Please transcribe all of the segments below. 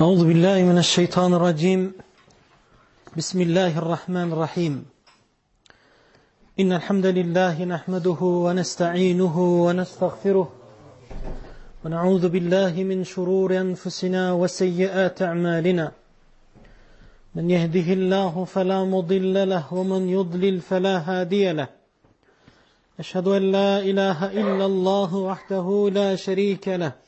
أعوذ بالله من الشيطان الرجيم. بسم الله الرحمن الرحيم. إن الحمد لله نحمده ونستعينه ونستغفره ونعوذ بالله من شرور أنفسنا وسيئات أعمالنا. من يهده الله فلا مضل له ومن يضلل فلا هادي له. أشهد أن لا إله إلا الله وحده لا شريك له.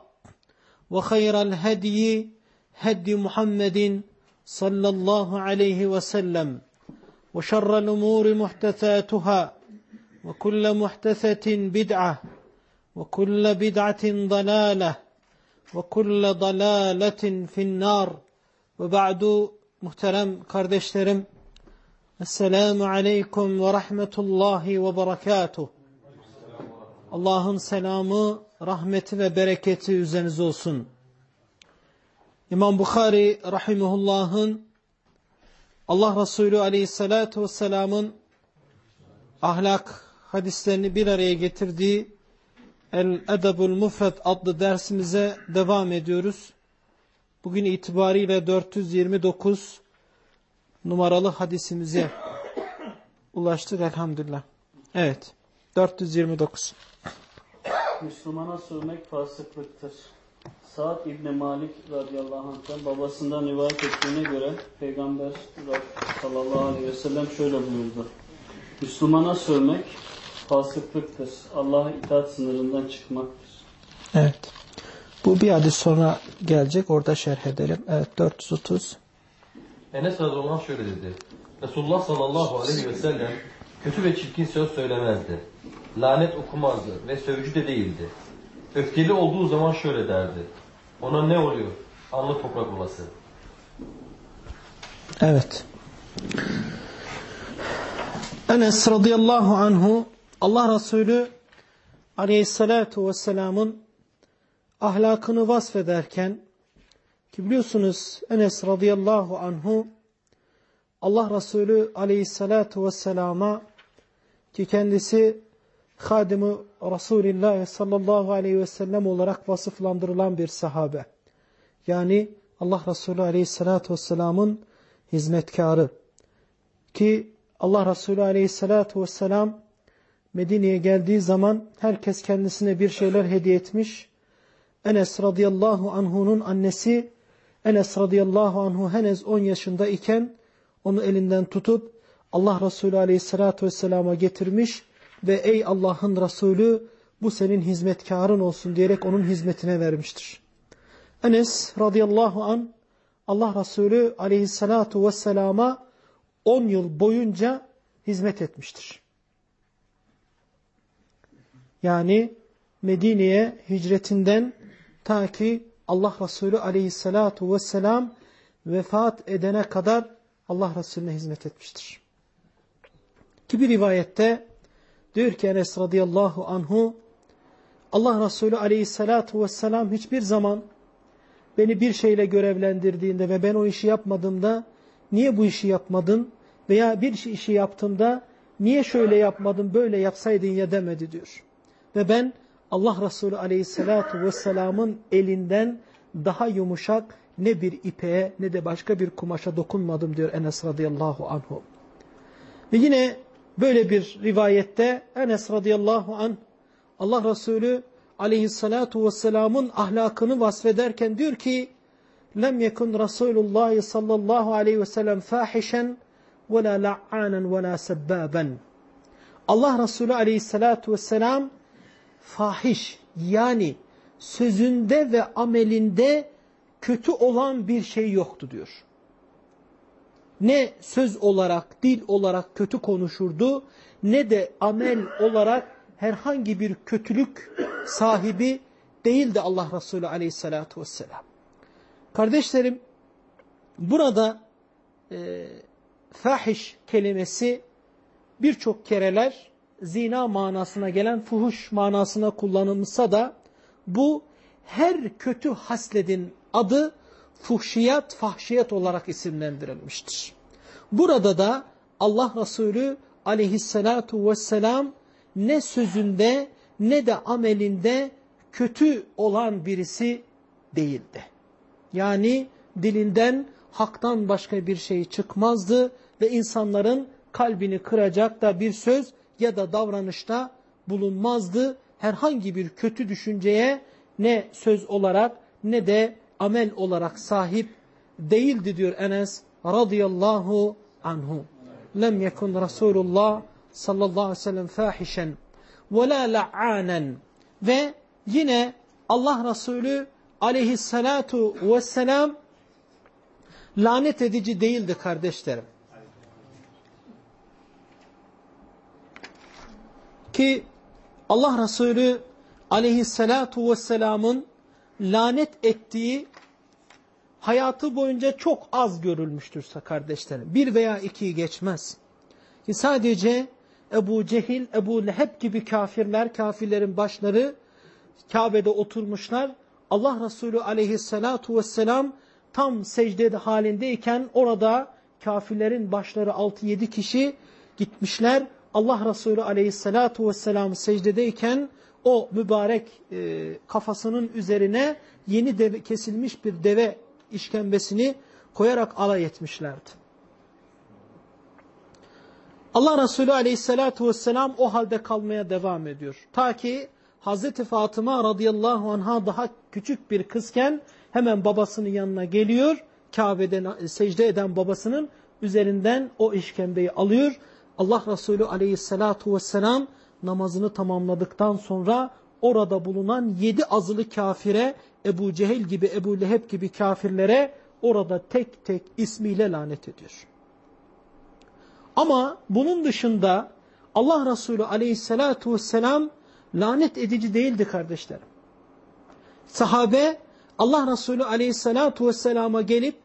وخير الهدي هدي محمد صلى الله عليه وسلم وشر الأمور محدثاتها وكل محدثة بدعة وكل بدعة ضلالة وكل ضلالة في النار. وبعد kardeşlerim Esselamu Aleyküm ve Rahmetullahi ve Berekatuh Allah'ın selamı, rahmeti ve bereketi üzerinize olsun. İmam Bukhari Rahimullah'ın Allah Resulü Aleyhisselatü Vesselam'ın ahlak hadislerini bir araya getirdiği El-Edebul Mufred adlı dersimize devam ediyoruz. Bugün itibariyle 429 numaralı hadisimize ulaştık elhamdülillah. Evet. 429. Müslümana sövmek fasıklıktır. Sa'd İbni Malik radıyallahu anh'tan babasından rivayet ettiğine göre Peygamber sallallahu aleyhi ve sellem şöyle buyurdu. Müslümana sövmek fasıklıktır. Allah'a itaat sınırından çıkmaktır. Evet. Bu bir hadis sonra gelecek. Orada şerh edelim. Evet 430. Enes radıyallahu şöyle dedi. Resulullah sallallahu aleyhi ve sellem kötü ve çirkin söz söylemezdi. Lanet okumazdı ve sövücü de değildi. Öfkeli olduğu zaman şöyle derdi. Ona ne oluyor? Anlı toprak olası. Evet. Enes radıyallahu anhu Allah Resulü aleyhissalatu vesselamın ahlakını vasfederken ki biliyorsunuz Enes radıyallahu anhu Allah Resulü aleyhissalatu vesselama ki kendisi hadimi Resulullah sallallahu aleyhi ve sellem olarak vasıflandırılan bir sahabe. Yani Allah Resulü aleyhissalatu vesselamın hizmetkarı. Ki Allah Resulü aleyhissalatu vesselam Medine'ye geldiği zaman herkes kendisine bir şeyler hediye etmiş. Enes radıyallahu anhu'nun annesi Enes radıyallahu anhu henüz 10 yaşında iken onu elinden tutup Allah Resulü aleyhissalatu vesselama getirmiş ve ey Allah'ın Resulü bu senin hizmetkarın olsun diyerek onun hizmetine vermiştir. Enes radıyallahu an Allah Resulü aleyhissalatu vesselama 10 yıl boyunca hizmet etmiştir. Yani Medine'ye hicretinden ta ki Allah Resulü aleyhissalatu vesselam vefat edene kadar Allah Resulüne hizmet etmiştir. Ki bir rivayette diyor ki Enes radıyallahu anhu Allah Resulü aleyhissalatu vesselam hiçbir zaman beni bir şeyle görevlendirdiğinde ve ben o işi yapmadığımda niye bu işi yapmadın veya bir işi yaptığımda niye şöyle yapmadın böyle yapsaydın ya demedi diyor. Ve ben Allah Resulü aleyhissalatu vesselamın elinden daha yumuşak ne bir ipeğe ne de başka bir kumaşa dokunmadım diyor Enes radıyallahu anhu. Ve yine böyle bir rivayette Enes radıyallahu anh Allah Resulü aleyhissalatu vesselamın ahlakını vasfederken diyor ki lem yekun Resulullah sallallahu aleyhi ve sellem fahişen ve la la'anen ve la. Allah Resulü aleyhissalatu vesselam fahiş yani sözünde ve amelinde kötü olan bir şey yoktu diyor. Ne söz olarak, dil olarak kötü konuşurdu ne de amel olarak herhangi bir kötülük sahibi değildi Allah Resulü aleyhissalatu vesselam. Kardeşlerim burada e, fahiş kelimesi birçok kereler zina manasına gelen fuhuş manasına kullanılmışsa da bu her kötü hasledin adı fuhşiyat, fahşiyat olarak isimlendirilmiştir. Burada da Allah Resulü aleyhissalatu vesselam ne sözünde ne de amelinde kötü olan birisi değildi. Yani dilinden haktan başka bir şey çıkmazdı ve insanların kalbini kıracak da bir söz ya da davranışta bulunmazdı. Herhangi bir kötü düşünceye ne söz olarak ne de amel olarak sahip değildi diyor Enes radıyallahu anhu. Lem yekun Resulullah sallallahu aleyhi ve sellem fahişen ve la la'anen ve yine Allah Resulü aleyhissalatu vesselam lanet edici değildi kardeşlerim. Ki Allah Resulü aleyhissalatu vesselamın lanet ettiği hayatı boyunca çok az görülmüştürse kardeşlerim. Bir veya ikiyi geçmez. Ki sadece Ebu Cehil, Ebu Leheb gibi kafirler, kafirlerin başları Kabe'de oturmuşlar. Allah Resulü aleyhissalatu vesselam tam secde halindeyken orada kafirlerin başları 6-7 kişi gitmişler. Allah Resulü aleyhissalatu vesselam secdedeyken o mübarek e, kafasının üzerine yeni deve, kesilmiş bir deve işkembesini koyarak alay etmişlerdi. Allah Resulü aleyhissalatu vesselam o halde kalmaya devam ediyor. Ta ki Hazreti Fatıma radıyallahu anha daha küçük bir kızken hemen babasının yanına geliyor. Kabe'de secde eden babasının üzerinden o işkembeyi alıyor. Allah Resulü aleyhissalatu vesselam namazını tamamladıktan sonra orada bulunan yedi azılı kafire Ebu Cehil gibi Ebu Leheb gibi kafirlere orada tek tek ismiyle lanet ediyor. Ama bunun dışında Allah Resulü aleyhissalatu vesselam lanet edici değildi kardeşlerim. Sahabe Allah Resulü aleyhissalatu vesselama gelip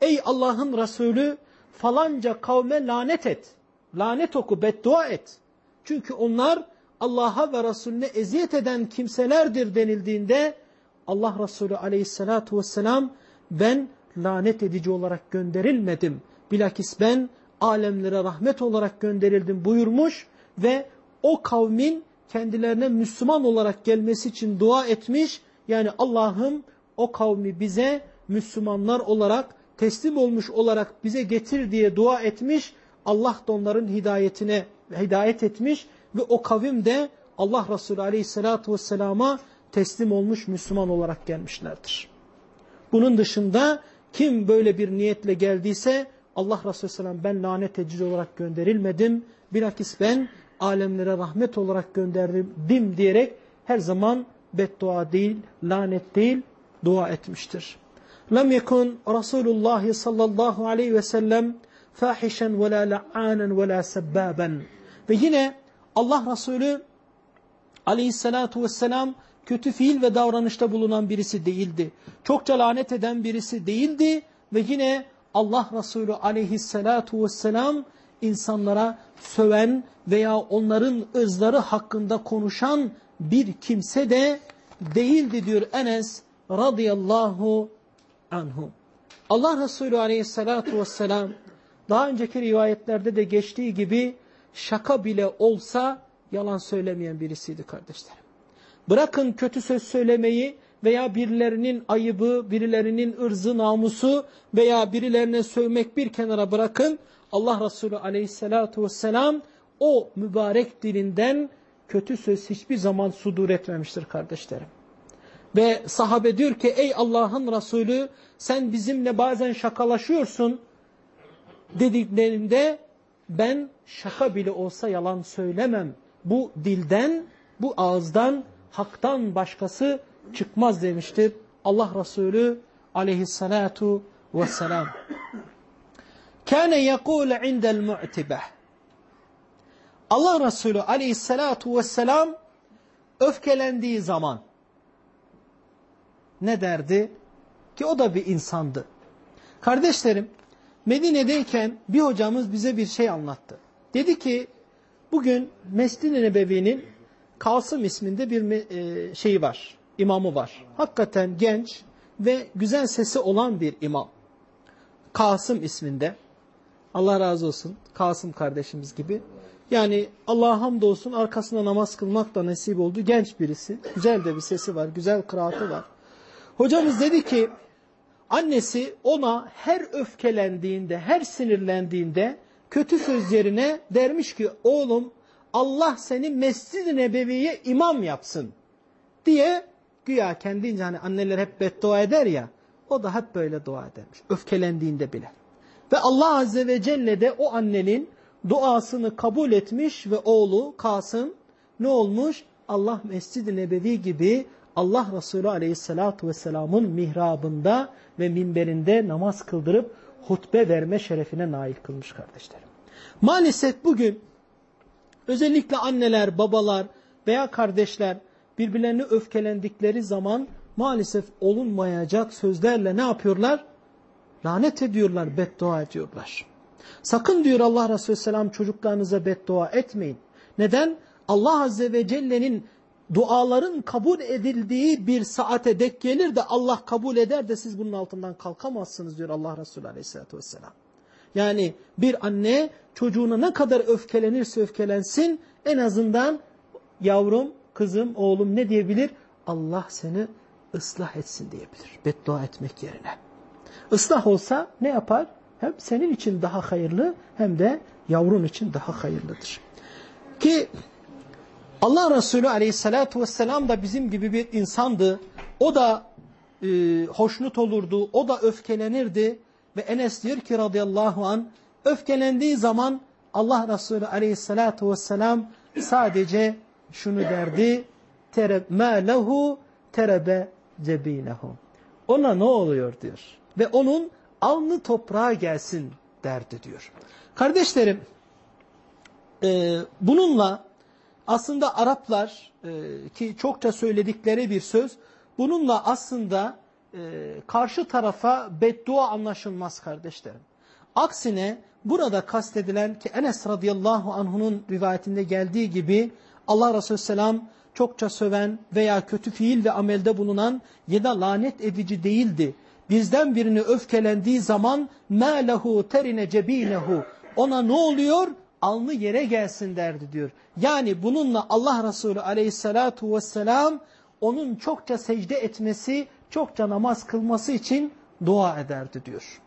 ey Allah'ın Resulü falanca kavme lanet et. Lanet oku, beddua et. Çünkü onlar Allah'a ve Resulüne eziyet eden kimselerdir denildiğinde Allah Resulü aleyhissalatu vesselam ben lanet edici olarak gönderilmedim. Bilakis ben alemlere rahmet olarak gönderildim buyurmuş ve o kavmin kendilerine Müslüman olarak gelmesi için dua etmiş. Yani Allah'ım o kavmi bize Müslümanlar olarak teslim olmuş olarak bize getir diye dua etmiş. Allah da onların hidayetine hidayet etmiş ve o kavim de Allah Resulü Aleyhisselatü Vesselam'a teslim olmuş Müslüman olarak gelmişlerdir. Bunun dışında kim böyle bir niyetle geldiyse Allah Resulü Selam ben lanet edici olarak gönderilmedim. Bilakis ben alemlere rahmet olarak gönderdim diyerek her zaman beddua değil, lanet değil, dua etmiştir. Yekun Resulullah sallallahu aleyhi ve sellem fahişen ve la la'anen ve la sebbaben. Ve yine Allah Resulü aleyhissalatu vesselam kötü fiil ve davranışta bulunan birisi değildi. Çokça lanet eden birisi değildi ve yine Allah Resulü aleyhissalatu vesselam insanlara söven veya onların ırzları hakkında konuşan bir kimse de değildi diyor Enes radıyallahu anhu. Allah Resulü aleyhissalatu vesselam daha önceki rivayetlerde de geçtiği gibi şaka bile olsa yalan söylemeyen birisiydi kardeşlerim. Bırakın kötü söz söylemeyi veya birilerinin ayıbı, birilerinin ırzı, namusu veya birilerine sövmek bir kenara bırakın. Allah Resulü aleyhissalatu vesselam o mübarek dilinden kötü söz hiçbir zaman sudur etmemiştir kardeşlerim. Ve sahabe diyor ki ey Allah'ın Resulü sen bizimle bazen şakalaşıyorsun dediklerinde ben şaka bile olsa yalan söylemem. Bu dilden, bu ağızdan, haktan başkası çıkmaz demiştir. Allah Resulü aleyhissalatu vesselam. Kâne yekûle indel mu'tibeh. Allah Resulü aleyhissalatu vesselam öfkelendiği zaman ne derdi? Ki o da bir insandı. Kardeşlerim, Medine'deyken bir hocamız bize bir şey anlattı. Dedi ki, bugün Mescid-i Nebevi'nin Kasım isminde bir e, şeyi var, imamı var. Hakikaten genç ve güzel sesi olan bir imam. Kasım isminde. Allah razı olsun. Kasım kardeşimiz gibi. Yani Allah'a hamdolsun arkasında namaz kılmak da nasip oldu. Genç birisi. Güzel de bir sesi var. Güzel kıraatı var. Hocamız dedi ki annesi ona her öfkelendiğinde, her sinirlendiğinde kötü sözlerine dermiş ki oğlum Allah seni Mescid-i Nebevi'ye imam yapsın diye güya kendince hani anneler hep beddua eder ya o da hep böyle dua edermiş. Öfkelendiğinde bile. Ve Allah Azze ve Celle de o annenin duasını kabul etmiş ve oğlu Kasım ne olmuş? Allah Mescid-i Nebevi gibi Allah Resulü Aleyhisselatü Vesselam'ın mihrabında ve minberinde namaz kıldırıp hutbe verme şerefine nail kılmış kardeşlerim. Maalesef bugün özellikle anneler, babalar veya kardeşler birbirlerini öfkelendikleri zaman maalesef olunmayacak sözlerle ne yapıyorlar? Lanet ediyorlar, beddua ediyorlar. Sakın diyor Allah Resulü Selam çocuklarınıza beddua etmeyin. Neden? Allah Azze ve Celle'nin duaların kabul edildiği bir saate dek gelir de Allah kabul eder de siz bunun altından kalkamazsınız diyor Allah Resulü Aleyhisselatü Vesselam. Yani bir anne çocuğuna ne kadar öfkelenirse öfkelensin en azından yavrum, kızım, oğlum ne diyebilir? Allah seni ıslah etsin diyebilir. Beddua etmek yerine. Islah olsa ne yapar? Hem senin için daha hayırlı hem de yavrun için daha hayırlıdır. Ki Allah Resulü aleyhissalatu vesselam da bizim gibi bir insandı. O da e, hoşnut olurdu, o da öfkelenirdi. Ve Enes diyor ki radıyallahu an öfkelendiği zaman Allah Resulü aleyhissalatu vesselam sadece şunu derdi. مَا lehu terebe cebinehu. Ona ne oluyor diyor. Ve onun alnı toprağa gelsin derdi diyor. Kardeşlerim e, bununla aslında Araplar e, ki çokça söyledikleri bir söz bununla aslında e, karşı tarafa beddua anlaşılmaz kardeşlerim. Aksine burada kastedilen ki Enes radıyallahu anh'unun rivayetinde geldiği gibi Allah Resulü selam çokça söven veya kötü fiil ve amelde bulunan ya da lanet edici değildi. Bizden birini öfkelendiği zaman مَا لَهُ terine cebinehu ona ne oluyor? alnı yere gelsin derdi diyor. Yani bununla Allah Resulü aleyhissalatu vesselam onun çokça secde etmesi, çokça namaz kılması için dua ederdi diyor.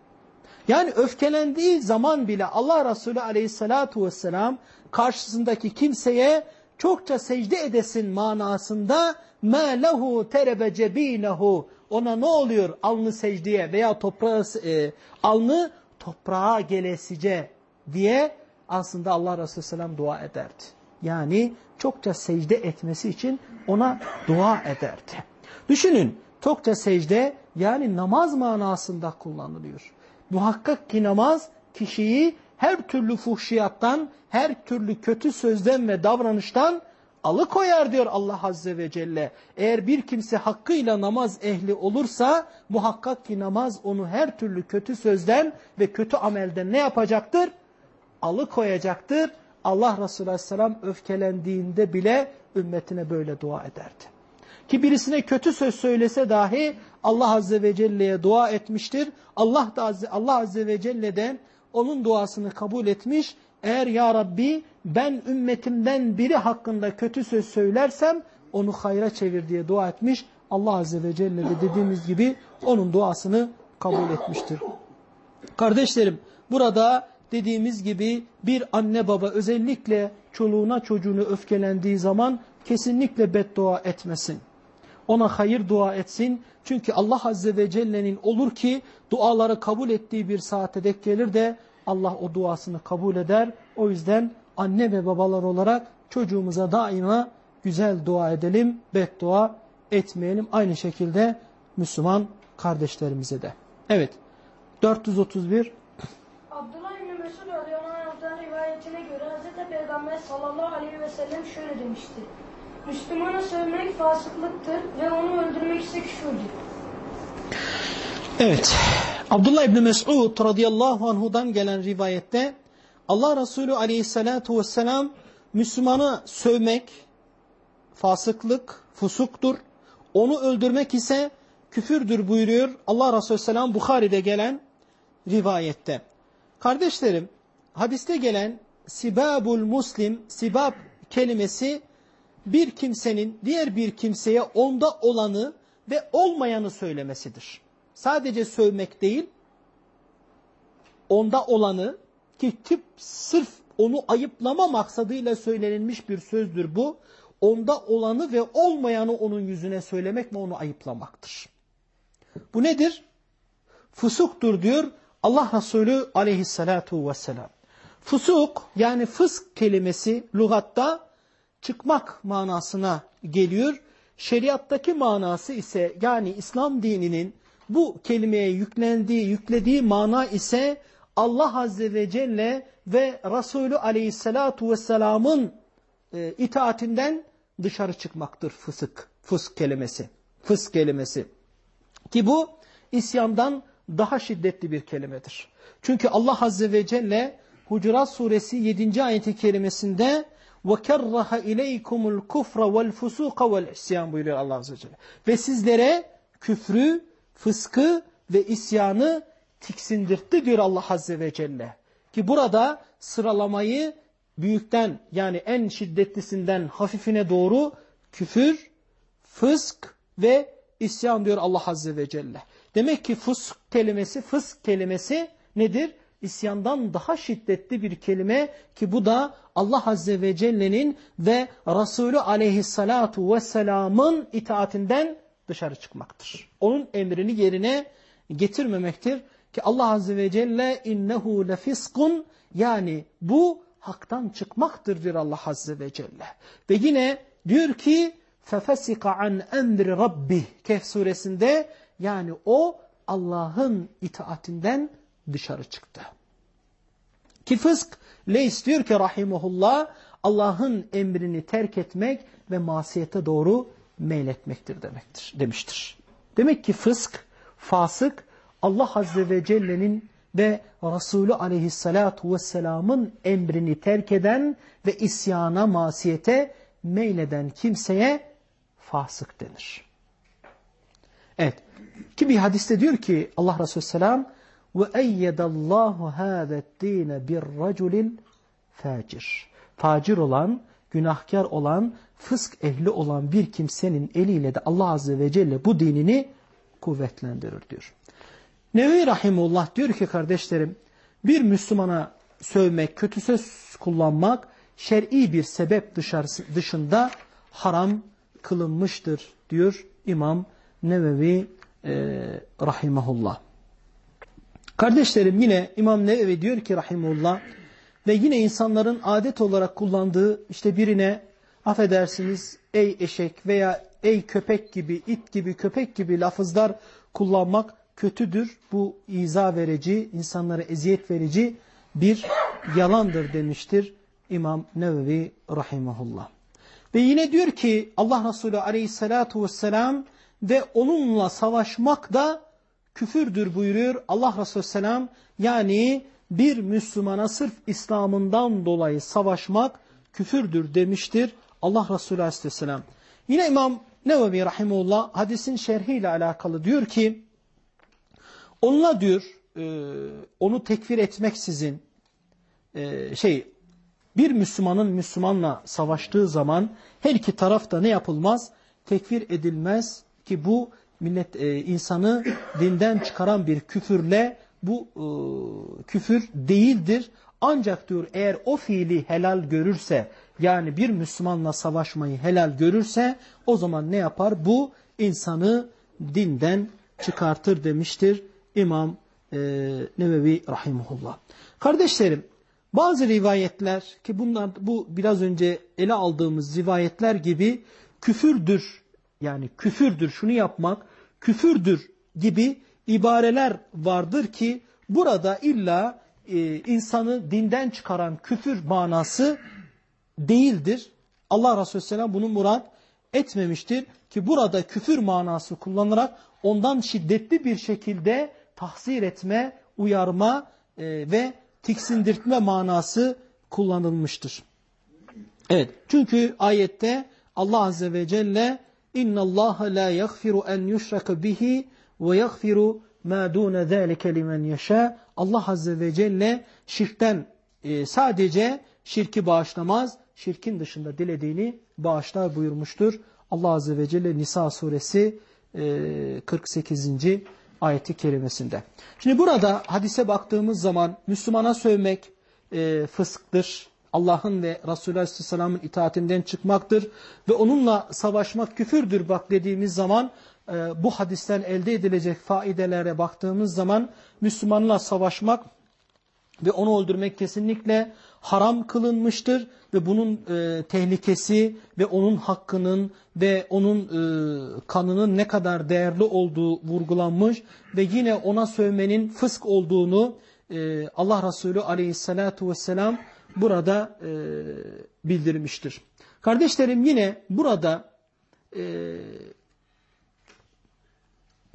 Yani öfkelendiği zaman bile Allah Resulü aleyhissalatu vesselam karşısındaki kimseye çokça secde edesin manasında مَا لَهُ تَرَبَ جَب۪ينَهُ Ona ne oluyor alnı secdeye veya toprağı, e, alnı toprağa gelesice diye aslında Allah Resulü Selam dua ederdi. Yani çokça secde etmesi için ona dua ederdi. Düşünün çokça secde yani namaz manasında kullanılıyor. Muhakkak ki namaz kişiyi her türlü fuhşiyattan, her türlü kötü sözden ve davranıştan alıkoyar diyor Allah Azze ve Celle. Eğer bir kimse hakkıyla namaz ehli olursa muhakkak ki namaz onu her türlü kötü sözden ve kötü amelden ne yapacaktır? Alıkoyacaktır. Allah Resulü Aleyhisselam öfkelendiğinde bile ümmetine böyle dua ederdi. Ki birisine kötü söz söylese dahi Allah Azze ve Celle'ye dua etmiştir. Allah da Azze, Allah Azze ve Celle'den onun duasını kabul etmiş. Eğer ya Rabbi ben ümmetimden biri hakkında kötü söz söylersem onu hayra çevir diye dua etmiş. Allah Azze ve Celle de dediğimiz gibi onun duasını kabul etmiştir. Kardeşlerim burada dediğimiz gibi bir anne baba özellikle çoluğuna çocuğunu öfkelendiği zaman kesinlikle beddua etmesin. ona hayır dua etsin. Çünkü Allah Azze ve Celle'nin olur ki duaları kabul ettiği bir saate dek gelir de Allah o duasını kabul eder. O yüzden anne ve babalar olarak çocuğumuza daima güzel dua edelim, beddua etmeyelim. Aynı şekilde Müslüman kardeşlerimize de. Evet. 431 Abdullah İbni Mesud radıyallahu anh'tan rivayetine göre Peygamber sallallahu aleyhi ve sellem şöyle demişti. Müslümana sövmek fasıklıktır ve onu öldürmek ise küfürdür. Evet. Abdullah İbni Mesud radıyallahu anhudan gelen rivayette Allah Resulü aleyhissalatu vesselam Müslümanı sövmek fasıklık, fusuktur. Onu öldürmek ise küfürdür buyuruyor Allah Resulü Selam Bukhari'de gelen rivayette. Kardeşlerim hadiste gelen sibabul muslim, sibab kelimesi bir kimsenin diğer bir kimseye onda olanı ve olmayanı söylemesidir. Sadece sövmek değil, onda olanı ki tip sırf onu ayıplama maksadıyla söylenilmiş bir sözdür bu. Onda olanı ve olmayanı onun yüzüne söylemek ve onu ayıplamaktır. Bu nedir? Fusuktur diyor Allah Resulü aleyhissalatu vesselam. Fusuk yani fısk kelimesi lügatta çıkmak manasına geliyor. Şeriattaki manası ise yani İslam dininin bu kelimeye yüklendiği, yüklediği mana ise Allah Azze ve Celle ve Resulü Aleyhisselatu Vesselam'ın e, itaatinden dışarı çıkmaktır fısık, fısk kelimesi. Fısk kelimesi. Ki bu isyandan daha şiddetli bir kelimedir. Çünkü Allah Azze ve Celle Hucurat Suresi 7. ayeti kerimesinde وَكَرَّهَ اِلَيْكُمُ الْكُفْرَ وَالْفُسُوقَ وَالْاِسْيَانِ buyuruyor Allah Azze ve Celle. Ve sizlere küfrü, fıskı ve isyanı tiksindirtti diyor Allah Azze ve Celle. Ki burada sıralamayı büyükten yani en şiddetlisinden hafifine doğru küfür, fısk ve isyan diyor Allah Azze ve Celle. Demek ki fısk kelimesi, fısk kelimesi nedir? isyandan daha şiddetli bir kelime ki bu da Allah Azze ve Celle'nin ve Resulü Aleyhisselatu Vesselam'ın itaatinden dışarı çıkmaktır. Onun emrini yerine getirmemektir ki Allah Azze ve Celle innehu lefiskun yani bu haktan çıkmaktır diyor Allah Azze ve Celle. Ve yine diyor ki fefesika an emri rabbih Kehf suresinde yani o Allah'ın itaatinden dışarı çıktı. Ki fısk ne istiyor ki rahimullah Allah'ın emrini terk etmek ve masiyete doğru meyletmektir demektir, demiştir. Demek ki fısk, fasık Allah Azze ve Celle'nin ve Resulü Aleyhissalatu vesselamın emrini terk eden ve isyana, masiyete meyleden kimseye fasık denir. Evet. Ki bir hadiste diyor ki Allah Resulü Selam ve eyyedallahu hâze'd-dîne bir raculin facir. Facir olan, günahkar olan, fısk ehli olan bir kimsenin eliyle de Allah Azze ve Celle bu dinini kuvvetlendirir diyor. Nevi Rahimullah diyor ki kardeşlerim bir Müslümana sövmek, kötü söz kullanmak şer'i bir sebep dışında haram kılınmıştır diyor İmam Nevevi Rahimahullah. Kardeşlerim yine İmam Nevevi diyor ki Rahimullah ve yine insanların adet olarak kullandığı işte birine affedersiniz ey eşek veya ey köpek gibi, it gibi, köpek gibi lafızlar kullanmak kötüdür. Bu iza verici, insanlara eziyet verici bir yalandır demiştir İmam Nevevi Rahimahullah. Ve yine diyor ki Allah Resulü Aleyhisselatü Vesselam ve onunla savaşmak da küfürdür buyuruyor Allah Resulü Selam. Yani bir Müslümana sırf İslam'ından dolayı savaşmak küfürdür demiştir Allah Resulü Aleyhisselam. Yine İmam Nevevi Rahimullah hadisin şerhiyle alakalı diyor ki onunla diyor e, onu tekfir etmeksizin e, şey bir Müslümanın Müslümanla savaştığı zaman her iki tarafta ne yapılmaz? Tekfir edilmez ki bu millet e, insanı dinden çıkaran bir küfürle bu e, küfür değildir. Ancak diyor eğer o fiili helal görürse yani bir Müslümanla savaşmayı helal görürse o zaman ne yapar? Bu insanı dinden çıkartır demiştir İmam e, Nevevi Rahimullah. Kardeşlerim bazı rivayetler ki bunlar bu biraz önce ele aldığımız rivayetler gibi küfürdür yani küfürdür şunu yapmak küfürdür gibi ibareler vardır ki burada illa e, insanı dinden çıkaran küfür manası değildir. Allah Resulü Selam bunu murat etmemiştir ki burada küfür manası kullanarak ondan şiddetli bir şekilde tahzir etme, uyarma e, ve tiksindirtme manası kullanılmıştır. Evet çünkü ayette Allah Azze ve Celle اِنَّ اللّٰهَ لَا يَغْفِرُ اَنْ يُشْرَكَ بِهِ وَيَغْفِرُ مَا دُونَ ذَٰلِكَ لِمَنْ يَشَاءُ Allah Azze ve Celle şirkten e, sadece şirki bağışlamaz, şirkin dışında dilediğini bağışlar buyurmuştur. Allah Azze ve Celle Nisa suresi e, 48. ayeti kerimesinde. Şimdi burada hadise baktığımız zaman Müslümana sövmek e, fısktır. Allah'ın ve Resulü Aleyhisselam'ın itaatinden çıkmaktır. Ve onunla savaşmak küfürdür bak dediğimiz zaman e, bu hadisten elde edilecek faidelere baktığımız zaman Müslümanla savaşmak ve onu öldürmek kesinlikle haram kılınmıştır ve bunun e, tehlikesi ve onun hakkının ve onun e, kanının ne kadar değerli olduğu vurgulanmış ve yine ona sövmenin fısk olduğunu Allah Resulü aleyhissalatu vesselam burada e, bildirmiştir. Kardeşlerim yine burada e,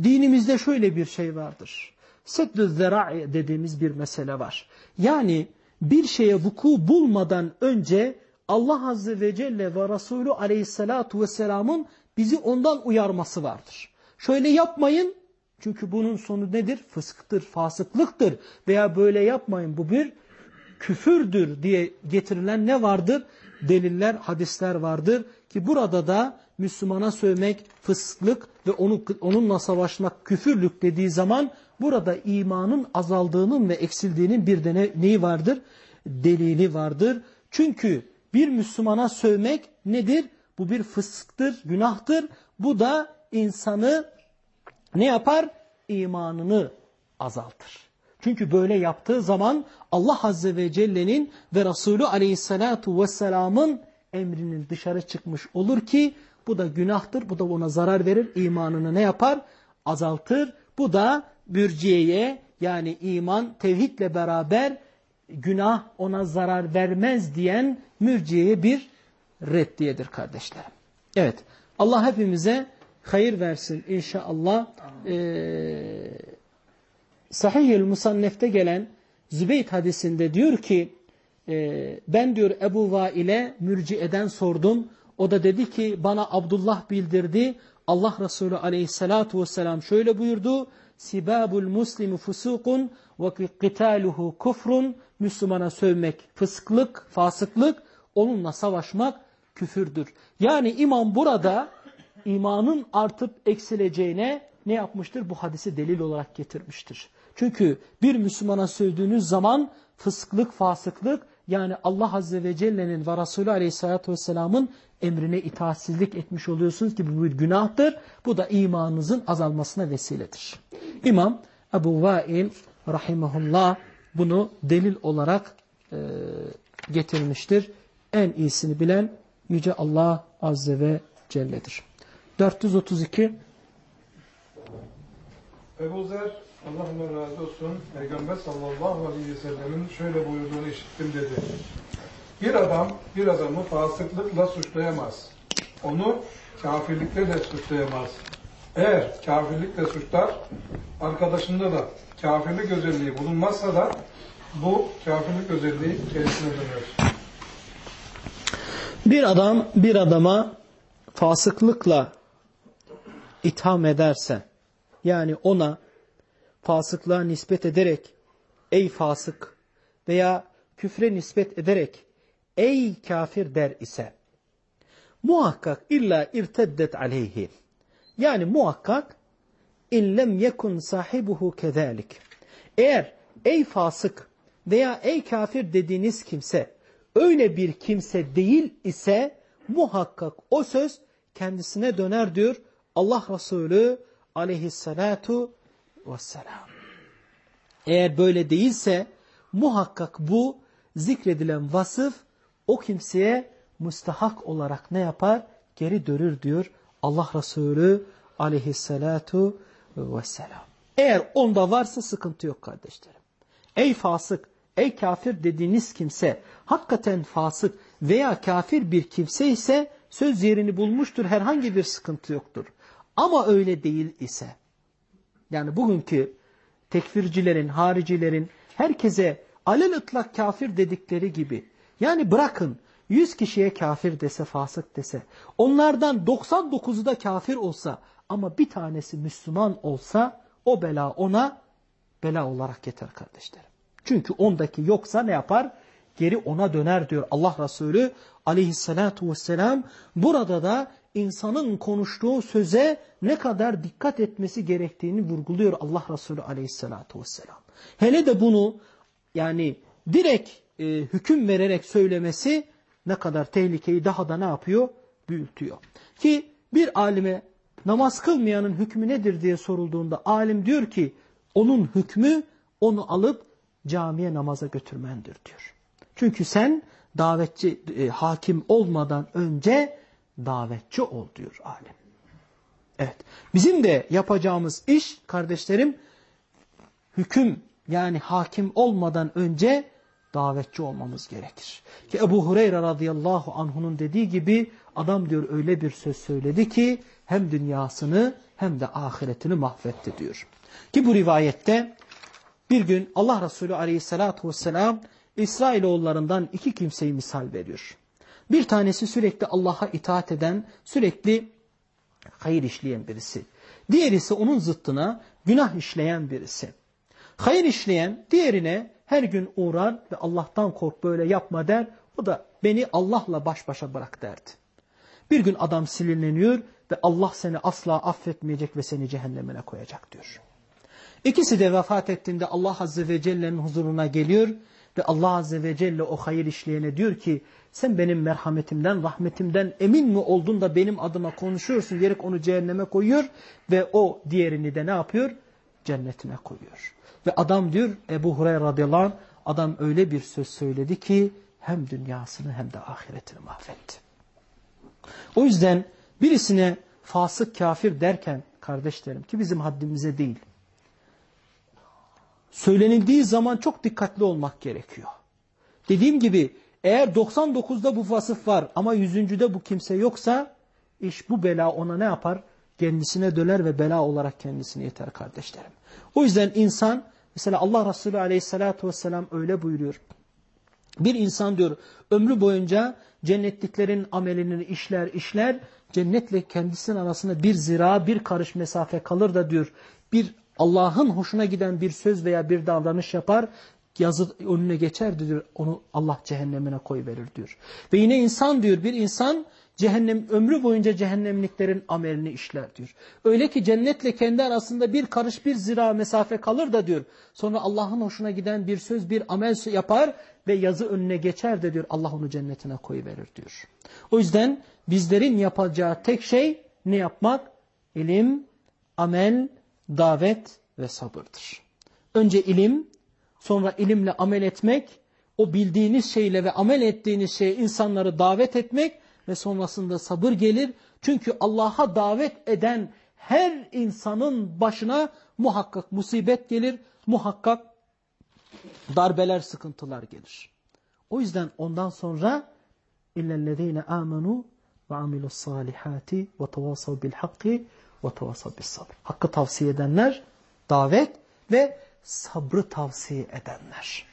dinimizde şöyle bir şey vardır. Seddü zera'i dediğimiz bir mesele var. Yani bir şeye vuku bulmadan önce Allah Azze ve Celle ve Resulü Aleyhisselatu Vesselam'ın bizi ondan uyarması vardır. Şöyle yapmayın çünkü bunun sonu nedir? Fısktır, fasıklıktır veya böyle yapmayın bu bir küfürdür diye getirilen ne vardır? Deliller, hadisler vardır ki burada da Müslümana sövmek fısklık ve onu, onunla savaşmak küfürlük dediği zaman burada imanın azaldığının ve eksildiğinin bir de ne, neyi vardır? Delili vardır. Çünkü bir Müslümana sövmek nedir? Bu bir fısktır, günahtır. Bu da insanı ne yapar? İmanını azaltır. Çünkü böyle yaptığı zaman Allah Azze ve Celle'nin ve Resulü Aleyhisselatu Vesselam'ın emrinin dışarı çıkmış olur ki bu da günahtır. Bu da ona zarar verir. imanını ne yapar? Azaltır. Bu da mürciyeye yani iman tevhidle beraber günah ona zarar vermez diyen mürciyeye bir reddiyedir kardeşlerim. Evet Allah hepimize hayır versin inşallah. Ee, Sahih-ül Musannef'te gelen Zübeyt hadisinde diyor ki e, ben diyor Ebu Vail'e mürcieden sordum. O da dedi ki bana Abdullah bildirdi. Allah Resulü aleyhissalatu vesselam şöyle buyurdu. Sibabul muslimu fusukun ve qitaluhu kufrun. Müslümana sövmek fısklık, fasıklık, onunla savaşmak küfürdür. Yani imam burada imanın artıp eksileceğine ne yapmıştır? Bu hadisi delil olarak getirmiştir. Çünkü bir Müslümana sövdüğünüz zaman fısklık, fasıklık yani Allah Azze ve Celle'nin ve Resulü Aleyhisselatü Vesselam'ın emrine itaatsizlik etmiş oluyorsunuz ki bu bir günahtır. Bu da imanınızın azalmasına vesiledir. İmam Ebu Vail Rahimahullah bunu delil olarak e, getirmiştir. En iyisini bilen Yüce Allah Azze ve Celle'dir. 432 Ebu Zer Allah ondan razı olsun Peygamber sallallahu aleyhi ve sellemin şöyle buyurduğunu işittim dedi. Bir adam bir adamı fasıklıkla suçlayamaz. Onu kafirlikle de suçlayamaz. Eğer kafirlikle suçlar, arkadaşında da kafirlik özelliği bulunmazsa da bu kafirlik özelliği kendisine dönüyor. Bir adam bir adama fasıklıkla itham ederse, yani ona fasıklığa nispet ederek ey fasık veya küfre nispet ederek ey kafir der ise muhakkak illa irteddet aleyhi. Yani muhakkak in lem yekun sahibuhu kezalik. Eğer ey fasık veya ey kafir dediğiniz kimse öyle bir kimse değil ise muhakkak o söz kendisine döner diyor Allah Resulü aleyhissalatu vesselam. Eğer böyle değilse muhakkak bu zikredilen vasıf o kimseye müstahak olarak ne yapar? Geri dönür diyor Allah Resulü aleyhissalatu vesselam. Eğer onda varsa sıkıntı yok kardeşlerim. Ey fasık, ey kafir dediğiniz kimse hakikaten fasık veya kafir bir kimse ise söz yerini bulmuştur herhangi bir sıkıntı yoktur. Ama öyle değil ise yani bugünkü tekfircilerin, haricilerin herkese alel ıtlak kafir dedikleri gibi yani bırakın 100 kişiye kafir dese, fasık dese onlardan 99'u da kafir olsa ama bir tanesi Müslüman olsa o bela ona bela olarak yeter kardeşlerim. Çünkü ondaki yoksa ne yapar? Geri ona döner diyor Allah Resulü aleyhissalatu vesselam. Burada da insanın konuştuğu söze ne kadar dikkat etmesi gerektiğini vurguluyor Allah Resulü aleyhissalatu vesselam. Hele de bunu yani direkt e, hüküm vererek söylemesi ne kadar tehlikeyi daha da ne yapıyor? Büyütüyor. Ki bir alime namaz kılmayanın hükmü nedir diye sorulduğunda alim diyor ki onun hükmü onu alıp camiye namaza götürmendir diyor. Çünkü sen davetçi e, hakim olmadan önce davetçi ol diyor alim. Evet. Bizim de yapacağımız iş kardeşlerim hüküm yani hakim olmadan önce davetçi olmamız gerekir. Ki Ebu Hureyre radıyallahu anhunun dediği gibi adam diyor öyle bir söz söyledi ki hem dünyasını hem de ahiretini mahvetti diyor. Ki bu rivayette bir gün Allah Resulü aleyhissalatu vesselam İsrailoğullarından iki kimseyi misal veriyor. Bir tanesi sürekli Allah'a itaat eden, sürekli hayır işleyen birisi. Diğer ise onun zıttına günah işleyen birisi. Hayır işleyen diğerine her gün uğrar ve Allah'tan kork böyle yapma der. O da beni Allah'la baş başa bırak derdi. Bir gün adam sinirleniyor ve Allah seni asla affetmeyecek ve seni cehennemine koyacak diyor. İkisi de vefat ettiğinde Allah Azze ve Celle'nin huzuruna geliyor ve Allah Azze ve Celle o hayır işleyene diyor ki sen benim merhametimden, rahmetimden emin mi oldun da benim adıma konuşuyorsun diyerek onu cehenneme koyuyor ve o diğerini de ne yapıyor? Cennetine koyuyor. Ve adam diyor Ebu Hureyre radıyallahu anh adam öyle bir söz söyledi ki hem dünyasını hem de ahiretini mahvetti. O yüzden birisine fasık kafir derken kardeşlerim ki bizim haddimize değil. Söylenildiği zaman çok dikkatli olmak gerekiyor. Dediğim gibi eğer 99'da bu vasıf var ama 100.de bu kimse yoksa iş bu bela ona ne yapar? Kendisine döner ve bela olarak kendisine yeter kardeşlerim. O yüzden insan mesela Allah Resulü aleyhissalatü vesselam öyle buyuruyor. Bir insan diyor ömrü boyunca cennetliklerin amelini işler işler cennetle kendisinin arasında bir zira bir karış mesafe kalır da diyor bir Allah'ın hoşuna giden bir söz veya bir davranış yapar yazı önüne geçer diyor onu Allah cehennemine koy verir diyor. Ve yine insan diyor bir insan cehennem ömrü boyunca cehennemliklerin amelini işler diyor. Öyle ki cennetle kendi arasında bir karış bir zira mesafe kalır da diyor. Sonra Allah'ın hoşuna giden bir söz bir amel yapar ve yazı önüne geçer de diyor Allah onu cennetine koy verir diyor. O yüzden bizlerin yapacağı tek şey ne yapmak? İlim, amel, davet ve sabırdır. Önce ilim, sonra ilimle amel etmek, o bildiğiniz şeyle ve amel ettiğiniz şeye insanları davet etmek ve sonrasında sabır gelir. Çünkü Allah'a davet eden her insanın başına muhakkak musibet gelir, muhakkak darbeler, sıkıntılar gelir. O yüzden ondan sonra illellezine amenu ve amilus salihati ve tevasav bil bis sabr. Hakkı tavsiye edenler, davet ve sabrı tavsiye edenler.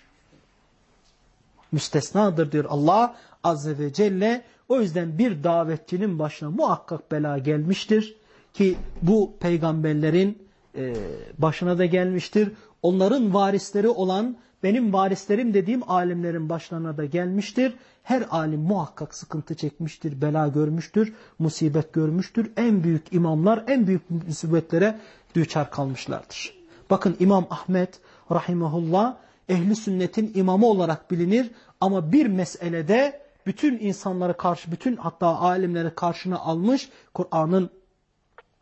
Müstesnadır diyor Allah Azze ve Celle. O yüzden bir davetçinin başına muhakkak bela gelmiştir. Ki bu peygamberlerin e, başına da gelmiştir. Onların varisleri olan benim varislerim dediğim alimlerin başlarına da gelmiştir. Her alim muhakkak sıkıntı çekmiştir, bela görmüştür, musibet görmüştür. En büyük imamlar en büyük musibetlere düçar kalmışlardır. Bakın İmam Ahmet rahimahullah ehli sünnetin imamı olarak bilinir ama bir meselede bütün insanları karşı, bütün hatta alimleri karşına almış Kur'an'ın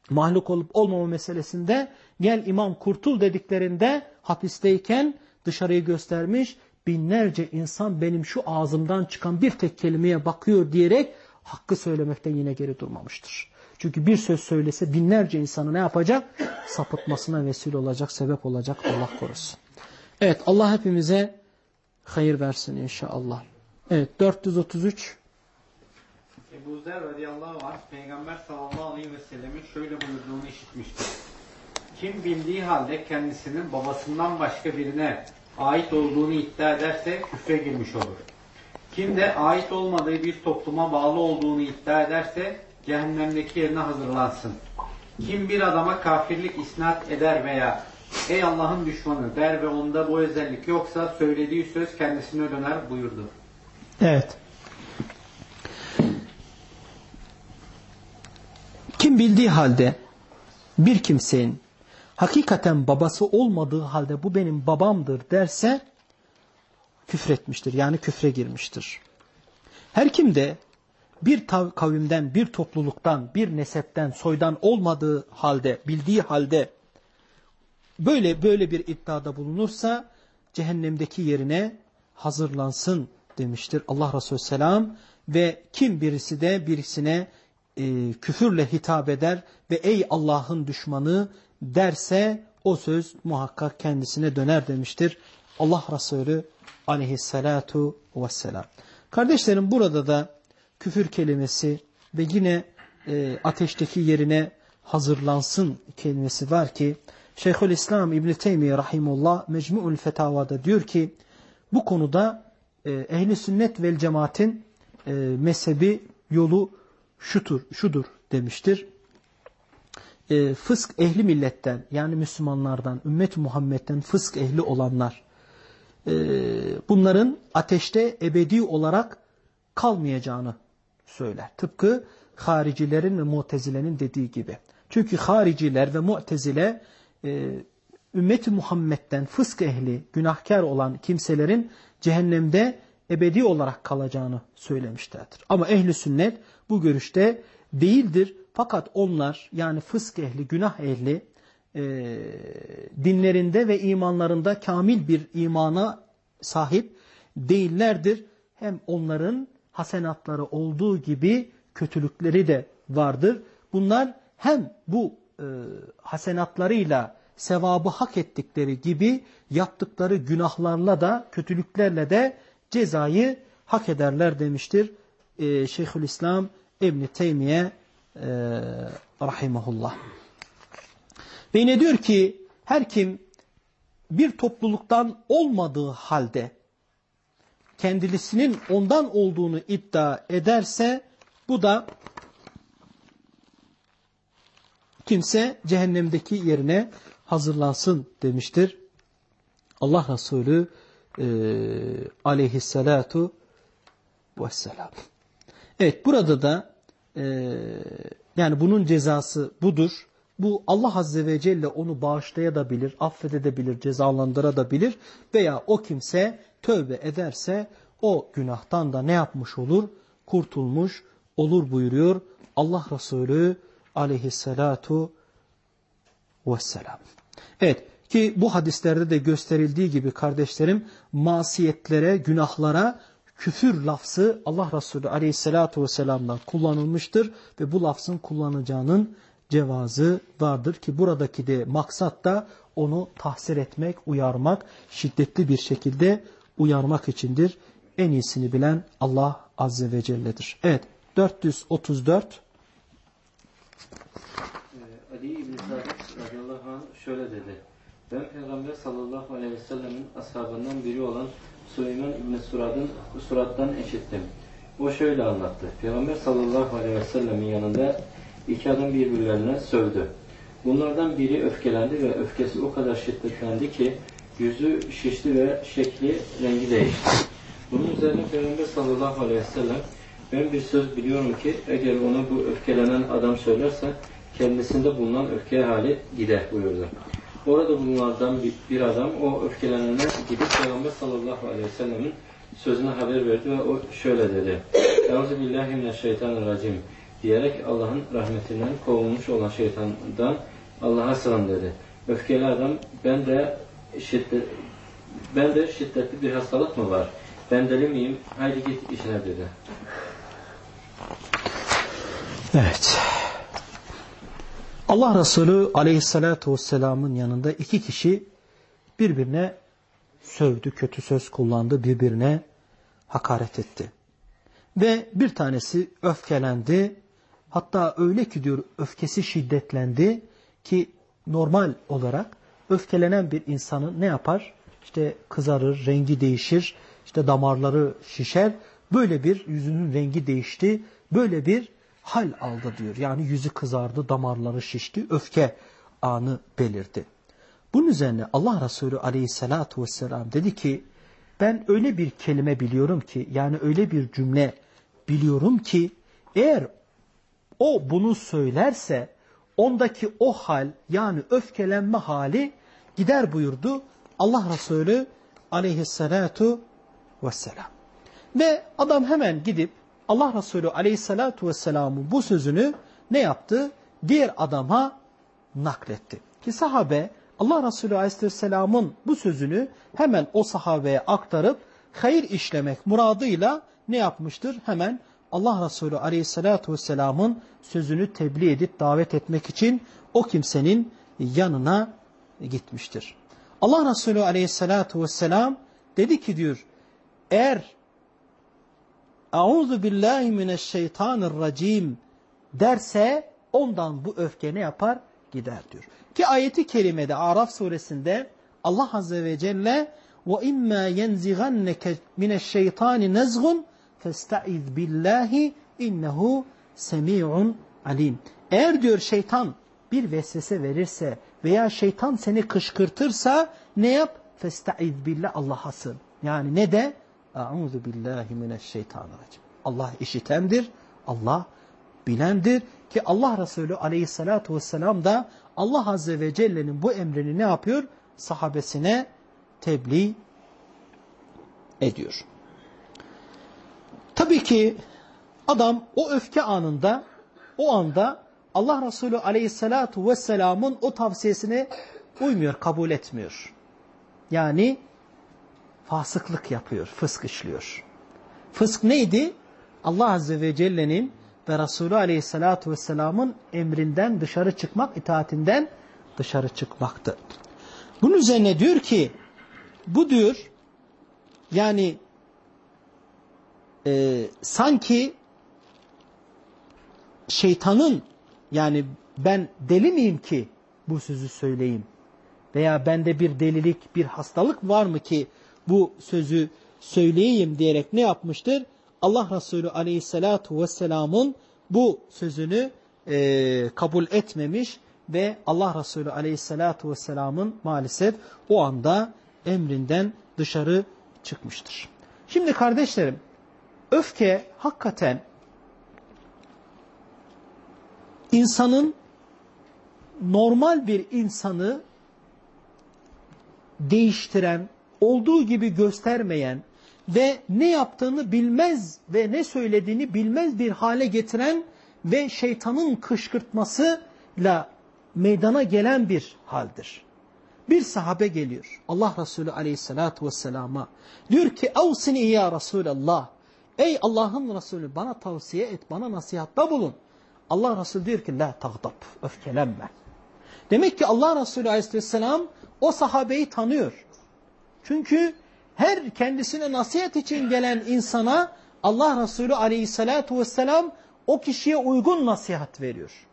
mahluk olup olmama meselesinde gel imam kurtul dediklerinde hapisteyken dışarıyı göstermiş binlerce insan benim şu ağzımdan çıkan bir tek kelimeye bakıyor diyerek hakkı söylemekten yine geri durmamıştır. Çünkü bir söz söylese binlerce insanı ne yapacak? Sapıtmasına vesile olacak, sebep olacak Allah korusun. Evet Allah hepimize hayır versin inşallah. Evet 433 Ebu Zer radıyallahu anh Peygamber sallallahu aleyhi ve sellemin şöyle buyurduğunu işitmiştir. Kim bildiği halde kendisinin babasından başka birine ait olduğunu iddia ederse küfre girmiş olur. Kim de ait olmadığı bir topluma bağlı olduğunu iddia ederse cehennemdeki yerine hazırlansın. Kim bir adama kafirlik isnat eder veya ey Allah'ın düşmanı der ve onda bu özellik yoksa söylediği söz kendisine döner buyurdu. Evet. Kim bildiği halde bir kimsenin hakikaten babası olmadığı halde bu benim babamdır derse küfretmiştir. Yani küfre girmiştir. Her kim de bir kavimden, bir topluluktan, bir nesepten, soydan olmadığı halde, bildiği halde böyle böyle bir iddiada bulunursa cehennemdeki yerine hazırlansın demiştir Allah Resulü Selam ve kim birisi de birisine küfürle hitap eder ve ey Allah'ın düşmanı derse o söz muhakkak kendisine döner demiştir Allah Resulü aleyhissalatu vesselam. Kardeşlerim burada da küfür kelimesi ve yine e, ateşteki yerine hazırlansın kelimesi var ki Şeyhülislam İbn Teymiye rahimullah Mecmu'ul Fetavada diyor ki bu konuda e, ehli sünnet vel cemaatin e, mezhebi yolu şudur, şudur demiştir. E, fısk ehli milletten yani Müslümanlardan, ümmet Muhammed'den fısk ehli olanlar e, bunların ateşte ebedi olarak kalmayacağını söyler. Tıpkı haricilerin ve mutezilenin dediği gibi. Çünkü hariciler ve mutezile e, ümmet Muhammed'den fısk ehli, günahkar olan kimselerin cehennemde ebedi olarak kalacağını söylemişlerdir. Ama ehli sünnet bu görüşte değildir. Fakat onlar yani fısk ehli, günah ehli e, dinlerinde ve imanlarında kamil bir imana sahip değillerdir. Hem onların hasenatları olduğu gibi kötülükleri de vardır. Bunlar hem bu e, hasenatlarıyla sevabı hak ettikleri gibi yaptıkları günahlarla da kötülüklerle de cezayı hak ederler demiştir e, Şeyhülislam İbn Teymiye e, rahimahullah. Ve yine diyor ki her kim bir topluluktan olmadığı halde kendisinin ondan olduğunu iddia ederse bu da kimse cehennemdeki yerine hazırlansın demiştir. Allah Resulü e, aleyhissalatu vesselam. Evet burada da e, yani bunun cezası budur. Bu Allah Azze ve Celle onu bağışlayabilir, affedebilir, cezalandırabilir veya o kimse tövbe ederse o günahtan da ne yapmış olur? Kurtulmuş olur buyuruyor Allah Resulü aleyhissalatu vesselam. Evet ki bu hadislerde de gösterildiği gibi kardeşlerim masiyetlere, günahlara küfür lafzı Allah Resulü aleyhissalatu vesselam'dan kullanılmıştır ve bu lafzın kullanacağının cevazı vardır ki buradaki de maksat da onu tahsir etmek, uyarmak, şiddetli bir şekilde uyarmak içindir. En iyisini bilen Allah Azze ve Celle'dir. Evet 434 ee, Ali İbn-i Sadık radıyallahu anh şöyle dedi. Ben Peygamber sallallahu aleyhi ve sellemin ashabından biri olan Süleyman İbni Surad'ın Surad'dan eşittim. O şöyle anlattı. Peygamber sallallahu aleyhi ve sellemin yanında iki adam birbirlerine sövdü. Bunlardan biri öfkelendi ve öfkesi o kadar şiddetlendi ki yüzü şişti ve şekli rengi değişti. Bunun üzerine Peygamber sallallahu aleyhi ve sellem ben bir söz biliyorum ki eğer ona bu öfkelenen adam söylerse kendisinde bulunan öfke hali gider buyurdu. Orada bulunanlardan bir, bir adam o öfkelenene gidip Peygamber sallallahu aleyhi ve sellemin sözüne haber verdi ve o şöyle dedi. Euzubillahimineşşeytanirracim. diyerek Allah'ın rahmetinden kovulmuş olan şeytandan Allah'a sığın dedi. Öfkeli adam ben de şiddet ben de şiddetli bir hastalık mı var? Ben deli miyim? Haydi git işine dedi. Evet. Allah Resulü aleyhissalatu vesselamın yanında iki kişi birbirine sövdü, kötü söz kullandı, birbirine hakaret etti. Ve bir tanesi öfkelendi. Hatta öyle ki diyor öfkesi şiddetlendi ki normal olarak öfkelenen bir insanın ne yapar? İşte kızarır, rengi değişir, işte damarları şişer. Böyle bir yüzünün rengi değişti. Böyle bir hal aldı diyor. Yani yüzü kızardı, damarları şişti, öfke anı belirdi. Bunun üzerine Allah Resulü aleyhissalatu vesselam dedi ki ben öyle bir kelime biliyorum ki yani öyle bir cümle biliyorum ki eğer o bunu söylerse ondaki o hal yani öfkelenme hali gider buyurdu Allah Resulü aleyhissalatu vesselam. Ve adam hemen gidip Allah Resulü aleyhissalatu vesselamın bu sözünü ne yaptı? Diğer adama nakletti. Ki sahabe Allah Resulü aleyhisselamın bu sözünü hemen o sahabeye aktarıp hayır işlemek muradıyla ne yapmıştır? Hemen Allah Resulü aleyhissalatu vesselamın sözünü tebliğ edip davet etmek için o kimsenin yanına gitmiştir. Allah Resulü aleyhissalatu vesselam dedi ki diyor eğer Euzu billahi mineşşeytanirracim derse ondan bu öfke ne yapar? Gider diyor. Ki ayeti kerimede Araf suresinde Allah azze ve celle ve imma yenziganneke mineşşeytani nezgun festaiz billahi innehu semi'un alim. Eğer diyor şeytan bir vesvese verirse veya şeytan seni kışkırtırsa ne yap? Festaiz billah Allah'a sığın. Yani ne de? Euzu billahi mineşşeytanirracim. Allah işitendir, Allah bilendir ki Allah Resulü aleyhissalatu vesselam da Allah Azze ve Celle'nin bu emrini ne yapıyor? Sahabesine tebliğ ediyor. Tabii ki adam o öfke anında, o anda Allah Resulü aleyhissalatu vesselamın o tavsiyesine uymuyor, kabul etmiyor. Yani fasıklık yapıyor, fısk işliyor. Fısk neydi? Allah Azze ve Celle'nin ve Resulü Aleyhisselatü Vesselam'ın emrinden dışarı çıkmak, itaatinden dışarı çıkmaktı. Bunun üzerine diyor ki, bu diyor, yani e, sanki şeytanın, yani ben deli miyim ki bu sözü söyleyeyim? Veya bende bir delilik, bir hastalık var mı ki bu sözü söyleyeyim diyerek ne yapmıştır? Allah Resulü aleyhissalatu vesselamın bu sözünü e, kabul etmemiş ve Allah Resulü aleyhissalatu vesselamın maalesef o anda emrinden dışarı çıkmıştır. Şimdi kardeşlerim öfke hakikaten insanın normal bir insanı değiştiren, olduğu gibi göstermeyen ve ne yaptığını bilmez ve ne söylediğini bilmez bir hale getiren ve şeytanın kışkırtmasıyla meydana gelen bir haldir. Bir sahabe geliyor Allah Resulü aleyhissalatu vesselama diyor ki evsini ya Resulallah ey Allah'ın Resulü bana tavsiye et bana nasihatta bulun. Allah Resulü diyor ki la tagdab öfkelenme. Demek ki Allah Resulü aleyhisselam o sahabeyi tanıyor. Çünkü her kendisine nasihat için gelen insana Allah Resulü aleyhissalatu vesselam o kişiye uygun nasihat veriyor.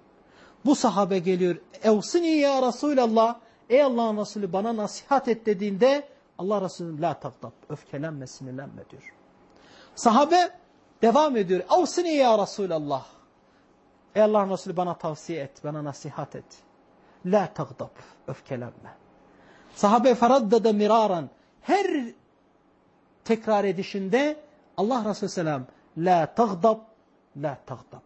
Bu sahabe geliyor. Evsini ya Resulallah. Ey Allah'ın Resulü bana nasihat et dediğinde Allah Resulü la takdab. Öfkelenme, sinirlenme diyor. Sahabe devam ediyor. Evsini ya Resulallah. Ey Allah'ın Resulü bana tavsiye et, bana nasihat et. La takdab. Öfkelenme. Sahabe feraddada miraran. Her tekrar edişinde Allah Resulü Selam la tagdab la tagdab.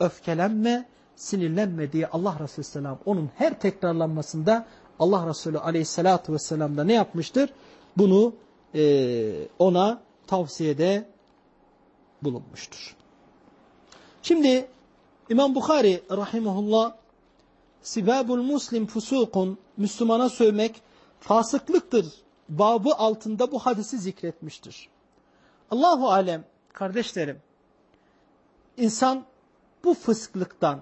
Öfkelenme, sinirlenme diye Allah Resulü Selam onun her tekrarlanmasında Allah Resulü Aleyhisselatü Vesselam da ne yapmıştır? Bunu e, ona tavsiyede bulunmuştur. Şimdi İmam Bukhari rahimahullah Sibabul Muslim fusukun Müslümana sövmek fasıklıktır. Babı altında bu hadisi zikretmiştir. Allahu alem kardeşlerim insan bu fısklıktan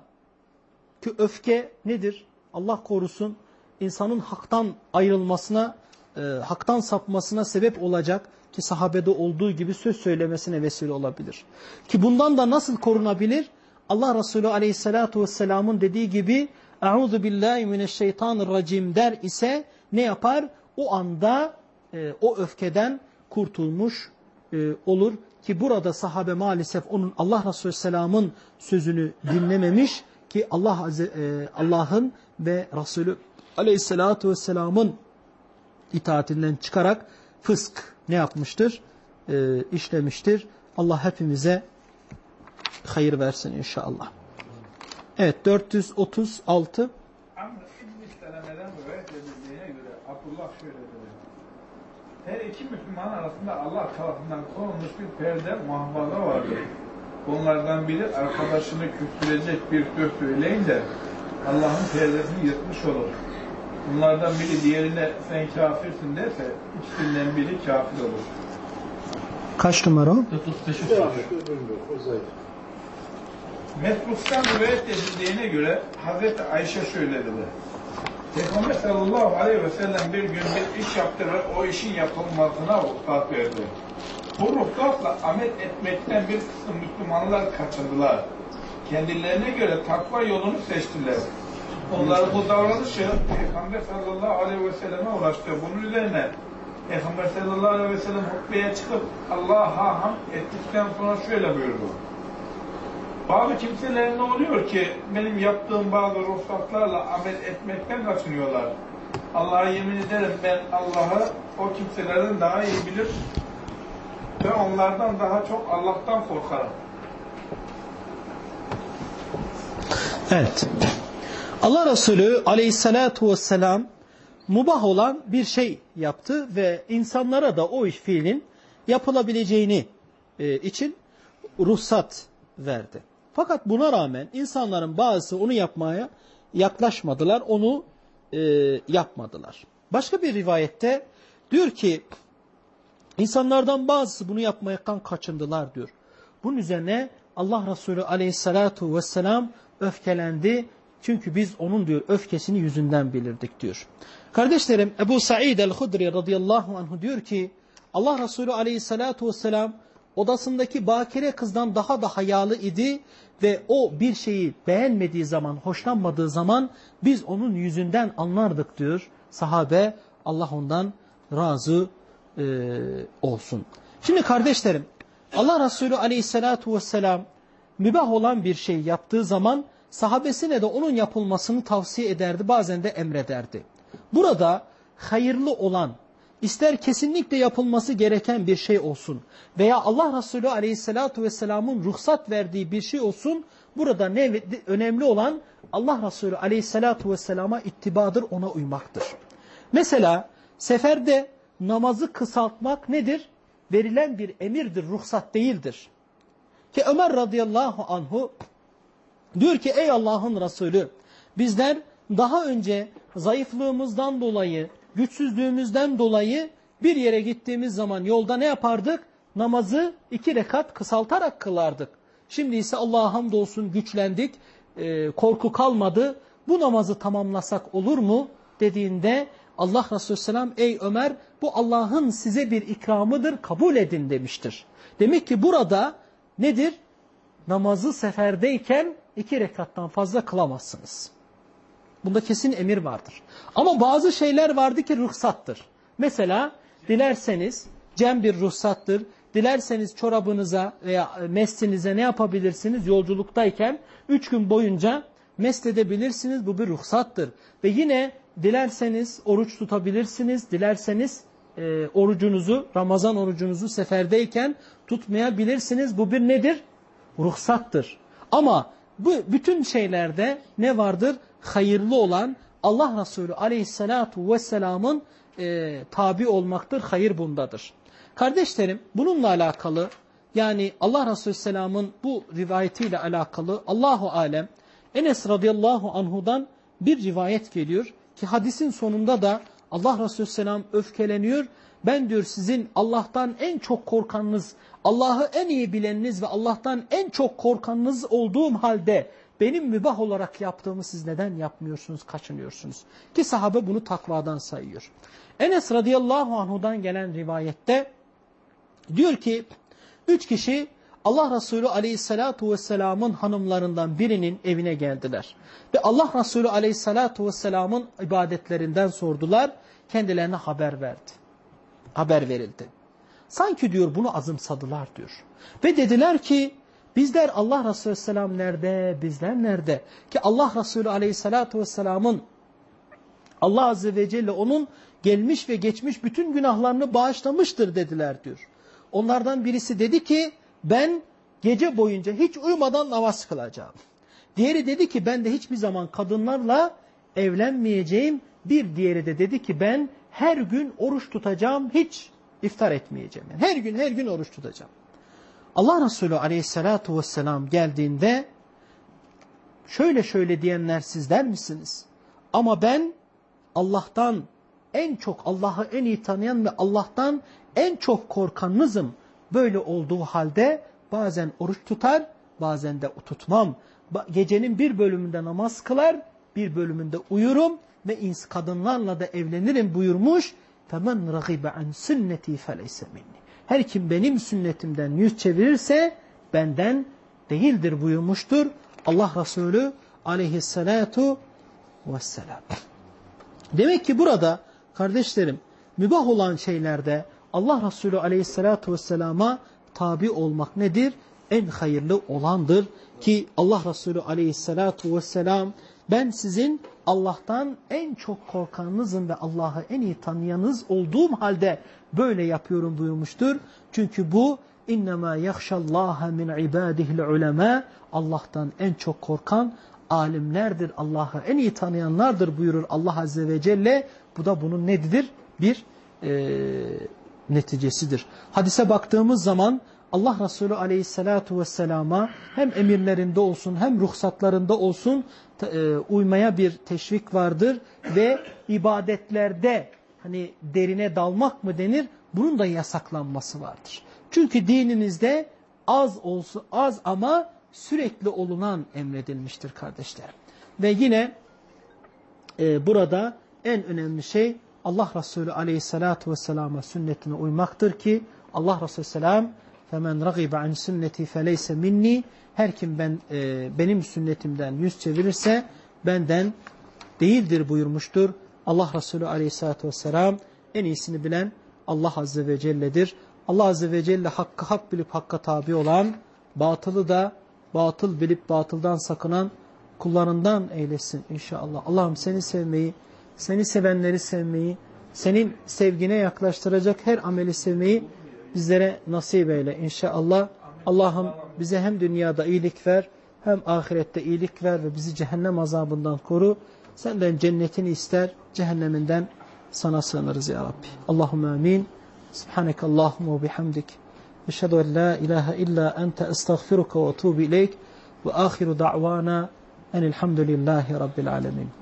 ki öfke nedir? Allah korusun insanın haktan ayrılmasına, e, haktan sapmasına sebep olacak ki sahabede olduğu gibi söz söylemesine vesile olabilir. Ki bundan da nasıl korunabilir? Allah Resulü aleyhissalatu vesselamın dediği gibi Euzu billahi mineşşeytanirracim der ise ne yapar? O anda e, o öfkeden kurtulmuş e, olur ki burada sahabe maalesef onun Allah Resulü Selam'ın sözünü dinlememiş ki Allah e, Allah'ın ve Resulü Aleyhisselatü Vesselam'ın itaatinden çıkarak fısk ne yapmıştır? E, işlemiştir. Allah hepimize hayır versin inşallah. Evet 436 Ama İbn-i Seleme'den rivayet edildiğine göre Abdullah şöyle dedi. Her iki Müslüman arasında Allah tarafından konulmuş bir perde muhafaza vardır. Bunlardan biri arkadaşını küstürecek bir söz söyleyince Allah'ın perdesini yırtmış olur. Bunlardan biri diğerine sen kafirsin derse ikisinden biri kafir olur. kaç numara o? 435 Mesruk'tan rivayet edildiğine göre Hazreti Ayşe şöyle dedi. Peygamber sallallahu aleyhi ve sellem bir gün bir iş yaptı ve o işin yapılmasına ruhsat verdi. Bu ruhsatla amel etmekten bir kısım Müslümanlar kaçındılar. Kendilerine göre takva yolunu seçtiler. Onların bu davranışı Peygamber sallallahu aleyhi ve selleme ulaştı. Bunun üzerine Peygamber sallallahu aleyhi ve sellem hutbeye çıkıp Allah'a hamd ettikten sonra şöyle buyurdu. Bazı kimseler ne oluyor ki benim yaptığım bazı ruhsatlarla amel etmekten kaçınıyorlar. Allah'a yemin ederim ben Allah'ı o kimselerden daha iyi bilir ve onlardan daha çok Allah'tan korkarım. Evet. Allah Resulü aleyhissalatu vesselam mubah olan bir şey yaptı ve insanlara da o iş fiilin yapılabileceğini e, için ruhsat verdi. Fakat buna rağmen insanların bazısı onu yapmaya yaklaşmadılar, onu e, yapmadılar. Başka bir rivayette diyor ki insanlardan bazısı bunu yapmaktan kaçındılar diyor. Bunun üzerine Allah Resulü aleyhissalatu vesselam öfkelendi. Çünkü biz onun diyor öfkesini yüzünden bilirdik diyor. Kardeşlerim Ebu Said el-Hudri radıyallahu anhu diyor ki Allah Resulü aleyhissalatu vesselam odasındaki bakire kızdan daha da hayalı idi ve o bir şeyi beğenmediği zaman, hoşlanmadığı zaman biz onun yüzünden anlardık diyor sahabe. Allah ondan razı e, olsun. Şimdi kardeşlerim Allah Resulü aleyhissalatu vesselam mübah olan bir şey yaptığı zaman sahabesine de onun yapılmasını tavsiye ederdi. Bazen de emrederdi. Burada hayırlı olan ister kesinlikle yapılması gereken bir şey olsun veya Allah Resulü aleyhissalatu vesselamın ruhsat verdiği bir şey olsun burada ne önemli olan Allah Resulü aleyhissalatu vesselama ittibadır ona uymaktır. Mesela seferde namazı kısaltmak nedir? Verilen bir emirdir, ruhsat değildir. Ki Ömer radıyallahu anhu diyor ki ey Allah'ın Resulü bizler daha önce zayıflığımızdan dolayı güçsüzlüğümüzden dolayı bir yere gittiğimiz zaman yolda ne yapardık? Namazı iki rekat kısaltarak kılardık. Şimdi ise Allah'a hamdolsun güçlendik, e, korku kalmadı. Bu namazı tamamlasak olur mu? Dediğinde Allah Resulü Selam ey Ömer bu Allah'ın size bir ikramıdır kabul edin demiştir. Demek ki burada nedir? Namazı seferdeyken iki rekattan fazla kılamazsınız. Bunda kesin emir vardır. Ama bazı şeyler vardı ki ruhsattır. Mesela dilerseniz cem bir ruhsattır. Dilerseniz çorabınıza veya mestinize ne yapabilirsiniz? Yolculuktayken üç gün boyunca mest edebilirsiniz. Bu bir ruhsattır. Ve yine dilerseniz oruç tutabilirsiniz. Dilerseniz e, orucunuzu, Ramazan orucunuzu seferdeyken tutmayabilirsiniz. Bu bir nedir? Ruhsattır. Ama bu bütün şeylerde ne vardır? Hayırlı olan Allah Resulü aleyhissalatu vesselamın e, tabi olmaktır. Hayır bundadır. Kardeşlerim bununla alakalı yani Allah Resulü Selam'ın bu rivayetiyle alakalı Allahu Alem Enes radıyallahu anhudan bir rivayet geliyor ki hadisin sonunda da Allah Resulü Selam öfkeleniyor. Ben diyor sizin Allah'tan en çok korkanınız, Allah'ı en iyi bileniniz ve Allah'tan en çok korkanınız olduğum halde benim mübah olarak yaptığımı siz neden yapmıyorsunuz, kaçınıyorsunuz? Ki sahabe bunu takvadan sayıyor. Enes radıyallahu anhudan gelen rivayette diyor ki, üç kişi Allah Resulü aleyhissalatu vesselamın hanımlarından birinin evine geldiler. Ve Allah Resulü aleyhissalatu vesselamın ibadetlerinden sordular, kendilerine haber verdi. Haber verildi. Sanki diyor bunu azımsadılar diyor. Ve dediler ki bizler Allah Resulü Aleyhisselam nerede, bizler nerede? Ki Allah Resulü Aleyhisselatü Vesselam'ın Allah Azze ve Celle onun gelmiş ve geçmiş bütün günahlarını bağışlamıştır dediler diyor. Onlardan birisi dedi ki ben gece boyunca hiç uyumadan namaz kılacağım. Diğeri dedi ki ben de hiçbir zaman kadınlarla evlenmeyeceğim. Bir diğeri de dedi ki ben her gün oruç tutacağım hiç iftar etmeyeceğim. Yani her gün her gün oruç tutacağım. Allah Resulü aleyhissalatu vesselam geldiğinde şöyle şöyle diyenler sizler misiniz? Ama ben Allah'tan en çok Allah'ı en iyi tanıyan ve Allah'tan en çok korkanınızım. Böyle olduğu halde bazen oruç tutar bazen de tutmam. Gecenin bir bölümünde namaz kılar bir bölümünde uyurum ve kadınlarla da evlenirim buyurmuş. فَمَنْ رَغِبَ عَنْ سُنَّتِي فَلَيْسَ مِنِّي Her kim benim sünnetimden yüz çevirirse benden değildir buyurmuştur. Allah Resulü aleyhissalatu vesselam. Demek ki burada kardeşlerim mübah olan şeylerde Allah Resulü aleyhissalatu vesselama tabi olmak nedir? En hayırlı olandır ki Allah Resulü aleyhissalatu vesselam ben sizin Allah'tan en çok korkanınızın ve Allah'ı en iyi tanıyanız olduğum halde böyle yapıyorum buyurmuştur. Çünkü bu innema yahşallaha min ibadihil ulema Allah'tan en çok korkan alimlerdir. Allah'ı en iyi tanıyanlardır buyurur Allah Azze ve Celle. Bu da bunun nedir? Bir neticesidir. Hadise baktığımız zaman Allah Resulü aleyhissalatu vesselama hem emirlerinde olsun hem ruhsatlarında olsun e, uymaya bir teşvik vardır ve ibadetlerde hani derine dalmak mı denir bunun da yasaklanması vardır. Çünkü dininizde az olsun az ama sürekli olunan emredilmiştir kardeşler. Ve yine e, burada en önemli şey Allah Resulü aleyhissalatu vesselama sünnetine uymaktır ki Allah Resulü selam فَمَنْ رَغِبَ عَنْ sünneti فَلَيْسَ minni Her kim ben e, benim sünnetimden yüz çevirirse benden değildir buyurmuştur. Allah Resulü aleyhissalatü vesselam en iyisini bilen Allah Azze ve Celle'dir. Allah Azze ve Celle hakkı hak bilip hakka tabi olan, batılı da batıl bilip batıldan sakınan kullarından eylesin inşallah. Allah'ım seni sevmeyi, seni sevenleri sevmeyi, senin sevgine yaklaştıracak her ameli sevmeyi bizlere nasip eyle inşallah. Allah'ım bize hem dünyada iyilik ver hem ahirette iyilik ver ve bizi cehennem azabından koru. Senden cennetini ister, cehenneminden sana sığınırız ya Rabbi. Allahümme amin. Subhaneke Allahümme bihamdik. Eşhedü en la ilahe illa ente estağfiruka ve etubu ileyk. Ve ahiru da'vana enilhamdülillahi rabbil alemin.